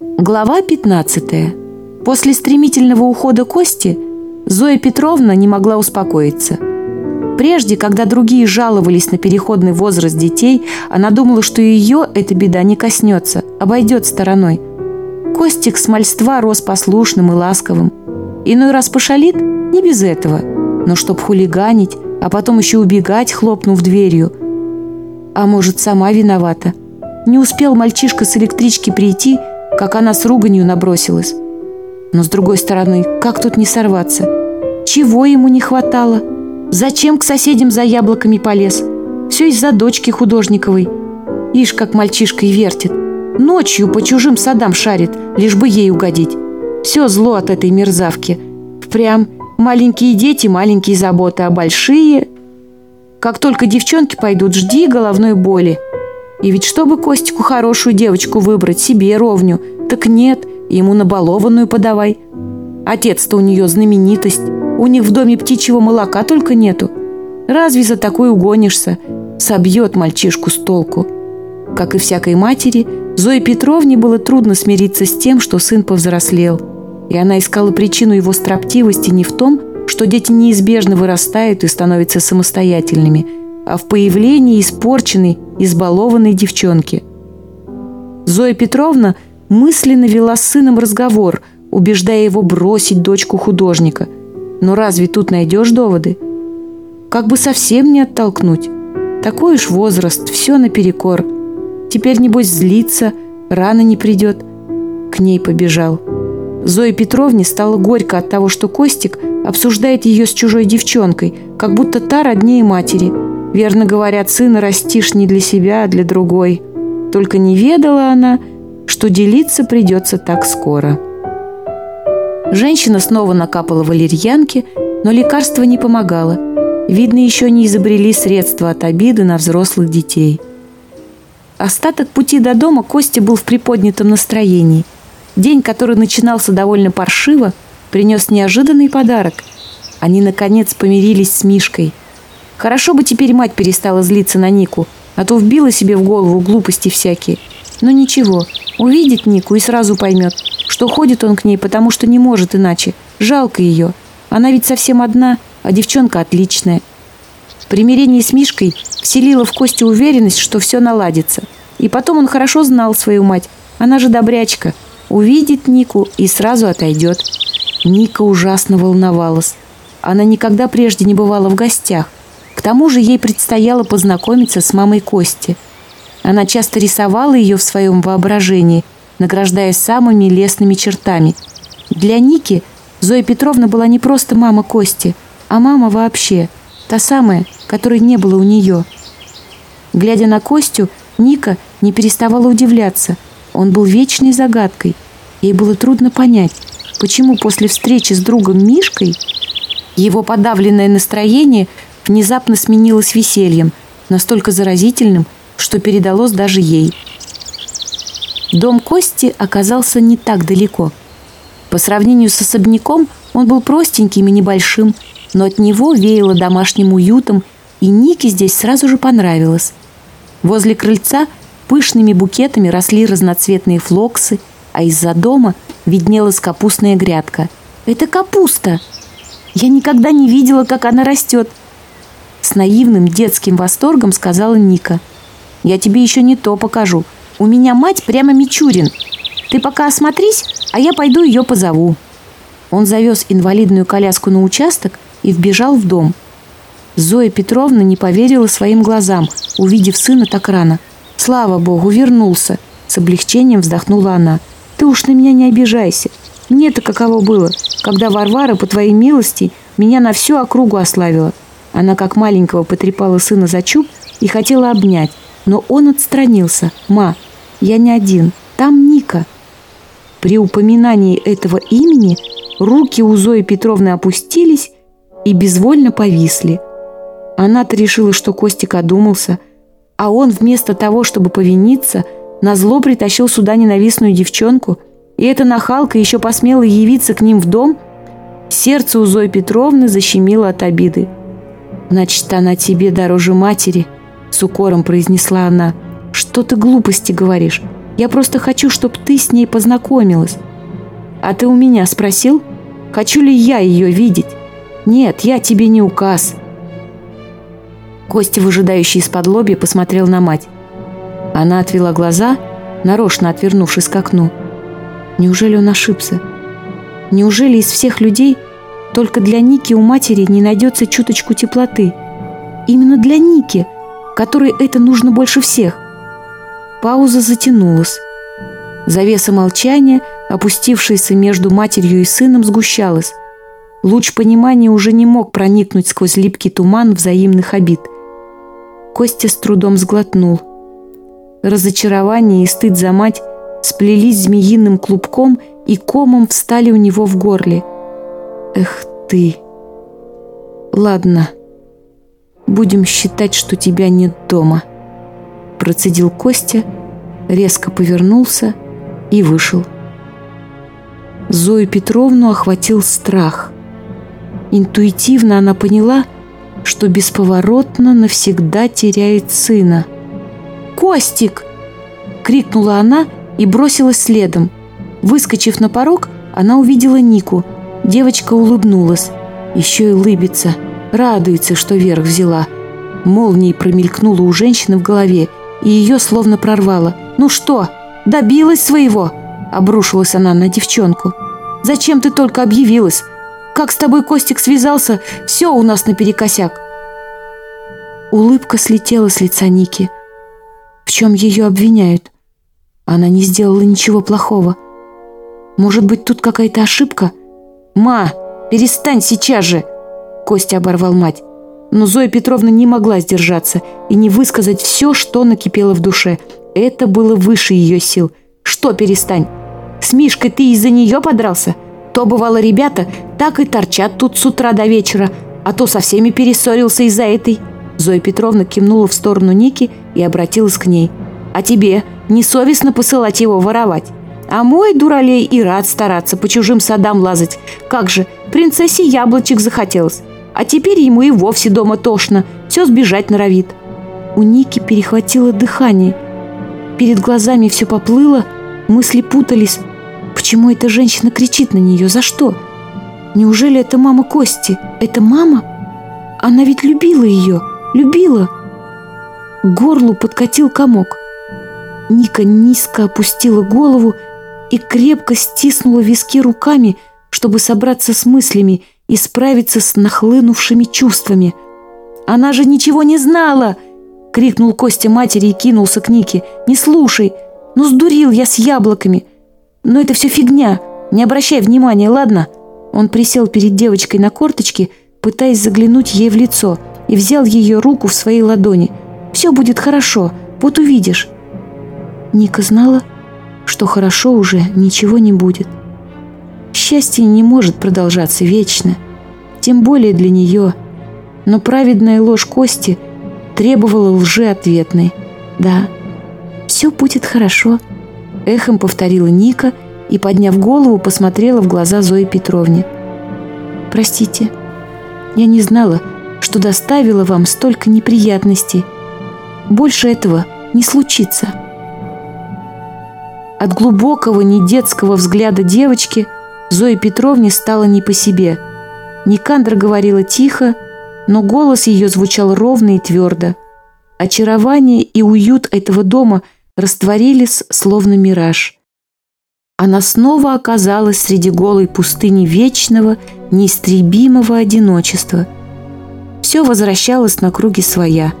Глава 15. После стремительного ухода Кости Зоя Петровна не могла успокоиться. Прежде, когда другие жаловались на переходный возраст детей, она думала, что ее эта беда не коснется, обойдет стороной. Костик с мальства рос послушным и ласковым. Иной раз пошалит – не без этого. Но чтоб хулиганить, а потом еще убегать, хлопнув дверью. А может, сама виновата. Не успел мальчишка с электрички прийти – как она с руганью набросилась. Но с другой стороны, как тут не сорваться? Чего ему не хватало? Зачем к соседям за яблоками полез? Все из-за дочки художниковой. Ишь, как мальчишка и вертит. Ночью по чужим садам шарит, лишь бы ей угодить. Все зло от этой мерзавки. Впрям, маленькие дети, маленькие заботы, а большие... Как только девчонки пойдут, жди головной боли – и ведь чтобы Костику хорошую девочку выбрать, себе ровню, так нет, ему набалованную подавай. Отец-то у нее знаменитость, у них в доме птичьего молока только нету. Разве за такой угонишься? Собьет мальчишку с толку. Как и всякой матери, Зое Петровне было трудно смириться с тем, что сын повзрослел. И она искала причину его строптивости не в том, что дети неизбежно вырастают и становятся самостоятельными, а в появлении испорченной избалованной девчонки. Зоя Петровна мысленно вела с сыном разговор, убеждая его бросить дочку художника. Но разве тут найдешь доводы? Как бы совсем не оттолкнуть. Такой уж возраст, все наперекор. Теперь, небось, злиться, рано не придет. К ней побежал. Зое Петровне стало горько от того, что Костик обсуждает ее с чужой девчонкой, как будто та роднее матери – Верно говорят, сына растишь не для себя, а для другой. Только не ведала она, что делиться придется так скоро. Женщина снова накапала валерьянки, но лекарство не помогало. Видно, еще не изобрели средства от обиды на взрослых детей. Остаток пути до дома Костя был в приподнятом настроении. День, который начинался довольно паршиво, принес неожиданный подарок. Они, наконец, помирились с Мишкой – Хорошо бы теперь мать перестала злиться на Нику, а то вбила себе в голову глупости всякие. Но ничего, увидит Нику и сразу поймет, что ходит он к ней, потому что не может иначе. Жалко ее. Она ведь совсем одна, а девчонка отличная. Примирение с Мишкой вселило в Костю уверенность, что все наладится. И потом он хорошо знал свою мать. Она же добрячка. Увидит Нику и сразу отойдет. Ника ужасно волновалась. Она никогда прежде не бывала в гостях. К тому же ей предстояло познакомиться с мамой Кости. Она часто рисовала ее в своем воображении, награждая самыми лесными чертами. Для Ники Зоя Петровна была не просто мама Кости, а мама вообще, та самая, которой не было у нее. Глядя на Костю, Ника не переставала удивляться. Он был вечной загадкой. Ей было трудно понять, почему после встречи с другом Мишкой его подавленное настроение – внезапно сменилось весельем, настолько заразительным, что передалось даже ей. Дом Кости оказался не так далеко. По сравнению с особняком он был простеньким и небольшим, но от него веяло домашним уютом, и Нике здесь сразу же понравилось. Возле крыльца пышными букетами росли разноцветные флоксы, а из-за дома виднелась капустная грядка. «Это капуста!» «Я никогда не видела, как она растет!» С наивным детским восторгом сказала Ника. «Я тебе еще не то покажу. У меня мать прямо Мичурин. Ты пока осмотрись, а я пойду ее позову». Он завез инвалидную коляску на участок и вбежал в дом. Зоя Петровна не поверила своим глазам, увидев сына так рано. «Слава богу, вернулся!» С облегчением вздохнула она. «Ты уж на меня не обижайся. Мне-то каково было, когда Варвара, по твоей милости, меня на всю округу ославила. Она, как маленького, потрепала сына за чуб и хотела обнять, но он отстранился. «Ма, я не один, там Ника». При упоминании этого имени руки у Зои Петровны опустились и безвольно повисли. Она-то решила, что Костик одумался, а он вместо того, чтобы повиниться, на зло притащил сюда ненавистную девчонку, и эта нахалка еще посмела явиться к ним в дом. Сердце у Зои Петровны защемило от обиды. Значит, она тебе дороже матери, с укором произнесла она. Что ты глупости говоришь? Я просто хочу, чтобы ты с ней познакомилась. А ты у меня спросил, хочу ли я ее видеть? Нет, я тебе не указ. Костя, выжидающий из-под лоби, посмотрел на мать. Она отвела глаза, нарочно отвернувшись к окну. Неужели он ошибся? Неужели из всех людей только для Ники у матери не найдется чуточку теплоты. Именно для Ники, которой это нужно больше всех. Пауза затянулась. Завеса молчания, опустившаяся между матерью и сыном, сгущалась. Луч понимания уже не мог проникнуть сквозь липкий туман взаимных обид. Костя с трудом сглотнул. Разочарование и стыд за мать сплелись змеиным клубком и комом встали у него в горле – Эх ты. Ладно. Будем считать, что тебя нет дома. Процедил Костя, резко повернулся и вышел. Зою Петровну охватил страх. Интуитивно она поняла, что бесповоротно навсегда теряет сына. «Костик!» — крикнула она и бросилась следом. Выскочив на порог, она увидела Нику — Девочка улыбнулась. Еще и улыбится. Радуется, что верх взяла. Молнией промелькнула у женщины в голове, и ее словно прорвало. «Ну что, добилась своего?» Обрушилась она на девчонку. «Зачем ты только объявилась? Как с тобой Костик связался, все у нас наперекосяк». Улыбка слетела с лица Ники. В чем ее обвиняют? Она не сделала ничего плохого. Может быть, тут какая-то ошибка – «Ма, перестань сейчас же!» Костя оборвал мать. Но Зоя Петровна не могла сдержаться и не высказать все, что накипело в душе. Это было выше ее сил. «Что перестань? С Мишкой ты из-за нее подрался? То, бывало, ребята так и торчат тут с утра до вечера, а то со всеми перессорился из-за этой». Зоя Петровна кивнула в сторону Ники и обратилась к ней. «А тебе несовестно посылать его воровать?» А мой дуралей и рад стараться, по чужим садам лазать. Как же, принцессе яблочек захотелось. А теперь ему и вовсе дома тошно, все сбежать норовит. У Ники перехватило дыхание. Перед глазами все поплыло, мысли путались. Почему эта женщина кричит на нее? За что? Неужели это мама Кости? Это мама? Она ведь любила ее, любила. К горлу подкатил комок. Ника низко опустила голову и крепко стиснула виски руками, чтобы собраться с мыслями и справиться с нахлынувшими чувствами. «Она же ничего не знала!» — крикнул Костя матери и кинулся к Нике. «Не слушай! Ну сдурил я с яблоками! Но это все фигня! Не обращай внимания, ладно?» Он присел перед девочкой на корточки, пытаясь заглянуть ей в лицо, и взял ее руку в свои ладони. «Все будет хорошо, вот увидишь!» Ника знала, что хорошо уже ничего не будет. Счастье не может продолжаться вечно, тем более для нее, но праведная ложь Кости требовала лжи ответной. «Да, все будет хорошо», — эхом повторила Ника и, подняв голову, посмотрела в глаза Зои Петровне. «Простите, я не знала, что доставила вам столько неприятностей. Больше этого не случится». От глубокого, недетского взгляда девочки Зои Петровне стало не по себе. Никандра говорила тихо, но голос ее звучал ровно и твердо. Очарование и уют этого дома растворились, словно мираж. Она снова оказалась среди голой пустыни вечного, неистребимого одиночества. Все возвращалось на круги своя.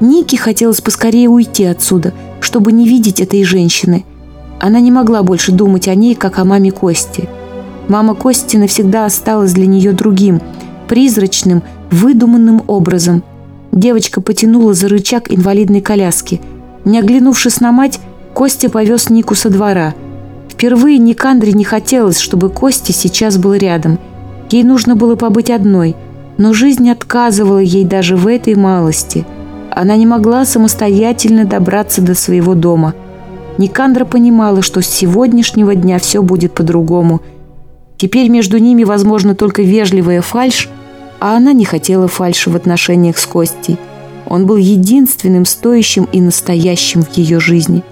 Нике хотелось поскорее уйти отсюда, чтобы не видеть этой женщины – она не могла больше думать о ней, как о маме Кости. Мама Кости навсегда осталась для нее другим, призрачным, выдуманным образом. Девочка потянула за рычаг инвалидной коляски. Не оглянувшись на мать, Костя повез Нику со двора. Впервые Никандре не хотелось, чтобы Костя сейчас был рядом. Ей нужно было побыть одной, но жизнь отказывала ей даже в этой малости. Она не могла самостоятельно добраться до своего дома – Никандра понимала, что с сегодняшнего дня все будет по-другому. Теперь между ними возможно только вежливая фальшь, а она не хотела фальши в отношениях с Костей. Он был единственным стоящим и настоящим в ее жизни.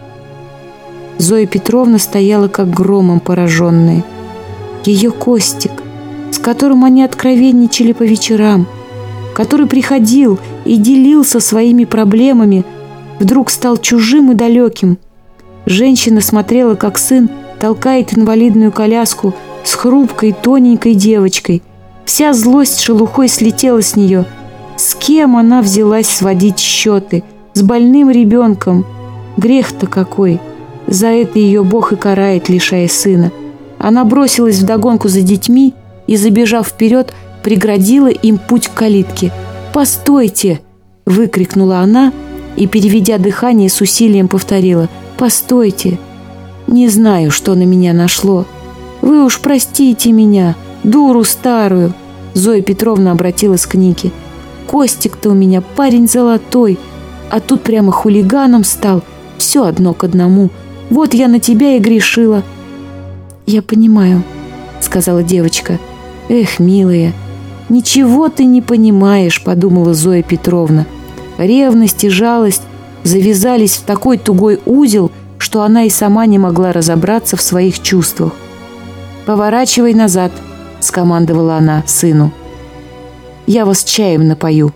Зоя Петровна стояла как громом пораженная. Ее Костик, с которым они откровенничали по вечерам, который приходил и делился своими проблемами, вдруг стал чужим и далеким – Женщина смотрела, как сын толкает инвалидную коляску с хрупкой, тоненькой девочкой. Вся злость шелухой слетела с нее. С кем она взялась сводить счеты? С больным ребенком. Грех-то какой! За это ее Бог и карает, лишая сына. Она бросилась вдогонку за детьми и, забежав вперед, преградила им путь к калитке. «Постойте!» – выкрикнула она и, переведя дыхание, с усилием повторила – Постойте. Не знаю, что на меня нашло. Вы уж простите меня, дуру старую. Зоя Петровна обратилась к Нике. Костик-то у меня парень золотой, а тут прямо хулиганом стал. Все одно к одному. Вот я на тебя и грешила. Я понимаю, сказала девочка. Эх, милая, ничего ты не понимаешь, подумала Зоя Петровна. Ревность и жалость завязались в такой тугой узел, что она и сама не могла разобраться в своих чувствах. «Поворачивай назад», — скомандовала она сыну. «Я вас чаем напою»,